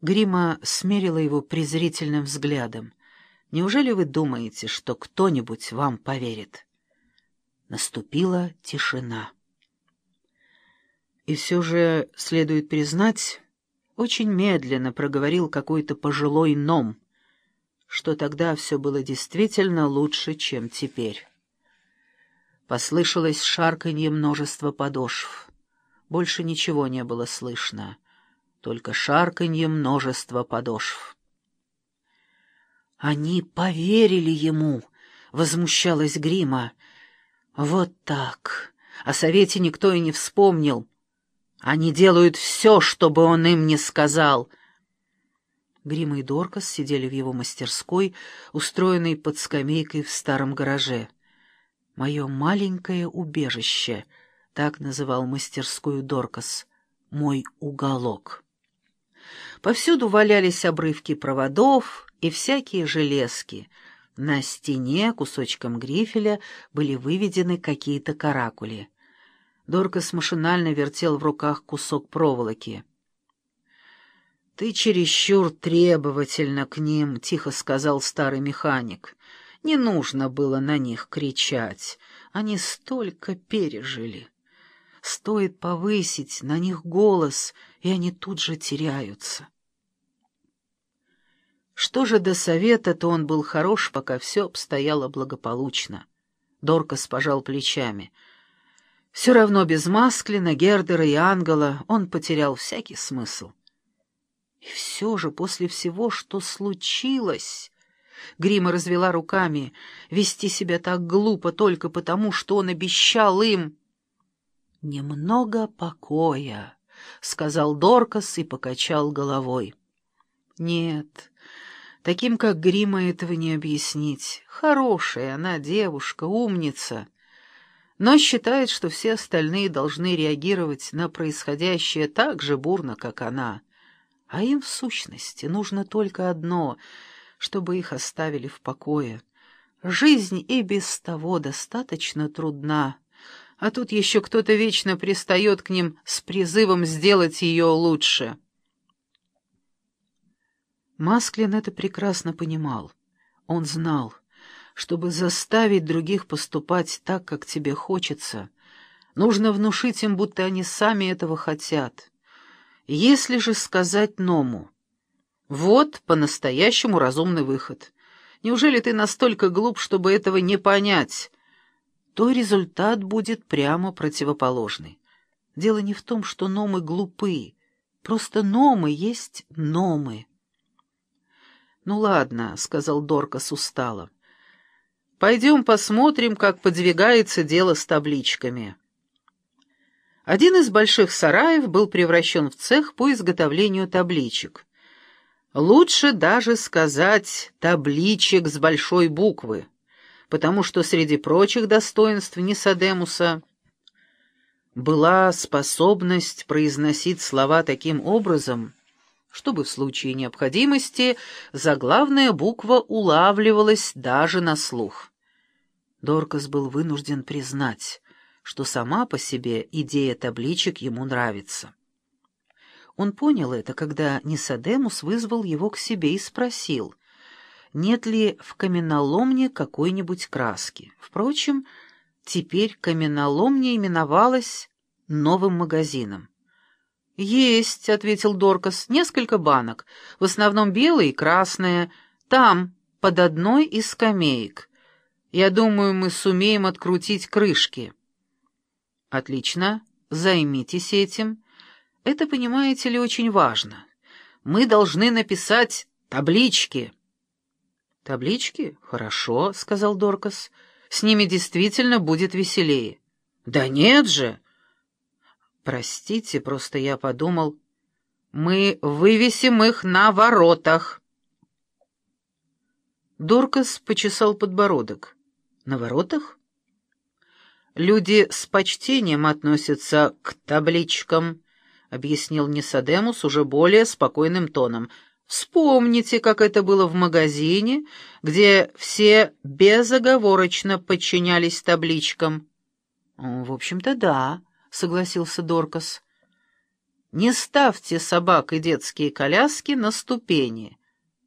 Грима смерила его презрительным взглядом. «Неужели вы думаете, что кто-нибудь вам поверит?» Наступила тишина. И все же, следует признать, очень медленно проговорил какой-то пожилой ном, что тогда все было действительно лучше, чем теперь. Послышалось шарканье множества подошв. Больше ничего не было слышно, только шарканье множества подошв. «Они поверили ему!» — возмущалась Грима. «Вот так! О совете никто и не вспомнил. Они делают все, чтобы он им не сказал». Грима и Доркас сидели в его мастерской, устроенной под скамейкой в старом гараже. «Мое маленькое убежище», — так называл мастерскую Доркас, — «мой уголок». Повсюду валялись обрывки проводов и всякие железки. На стене кусочком грифеля были выведены какие-то каракули. Доркас машинально вертел в руках кусок проволоки. «Ты чересчур требовательно к ним», — тихо сказал старый механик. «Не нужно было на них кричать. Они столько пережили. Стоит повысить на них голос, и они тут же теряются». Что же до совета, то он был хорош, пока все обстояло благополучно. Доркас пожал плечами — все равно без Масклина, Гердера и Ангела он потерял всякий смысл. И все же после всего, что случилось... Грима развела руками. Вести себя так глупо только потому, что он обещал им... «Немного покоя», — сказал Доркас и покачал головой. «Нет, таким, как Грима, этого не объяснить. Хорошая она девушка, умница» но считает, что все остальные должны реагировать на происходящее так же бурно, как она. А им, в сущности, нужно только одно — чтобы их оставили в покое. Жизнь и без того достаточно трудна, а тут еще кто-то вечно пристает к ним с призывом сделать ее лучше. Масклин это прекрасно понимал. Он знал — чтобы заставить других поступать так, как тебе хочется, нужно внушить им, будто они сами этого хотят. Если же сказать Ному, вот по-настоящему разумный выход, неужели ты настолько глуп, чтобы этого не понять, то результат будет прямо противоположный. Дело не в том, что Номы глупы, просто Номы есть Номы. «Ну ладно», — сказал Доркас устало, — Пойдем посмотрим, как подвигается дело с табличками. Один из больших сараев был превращен в цех по изготовлению табличек. Лучше даже сказать «табличек» с большой буквы, потому что среди прочих достоинств Нисадемуса была способность произносить слова таким образом, чтобы в случае необходимости заглавная буква улавливалась даже на слух. Доркас был вынужден признать, что сама по себе идея табличек ему нравится. Он понял это, когда Нисадемус вызвал его к себе и спросил, нет ли в каменоломне какой-нибудь краски. Впрочем, теперь каменоломня именовалась новым магазином. «Есть», — ответил Доркас, — «несколько банок, в основном белые и красные, там, под одной из скамеек. Я думаю, мы сумеем открутить крышки». «Отлично, займитесь этим. Это, понимаете ли, очень важно. Мы должны написать таблички». «Таблички? Хорошо», — сказал Доркас. «С ними действительно будет веселее». «Да нет же!» «Простите, просто я подумал...» «Мы вывесим их на воротах!» Доркас почесал подбородок. «На воротах?» «Люди с почтением относятся к табличкам», — объяснил Нисадемус уже более спокойным тоном. «Вспомните, как это было в магазине, где все безоговорочно подчинялись табличкам». «В общем-то, да», — согласился Доркас. Не ставьте собак и детские коляски на ступени.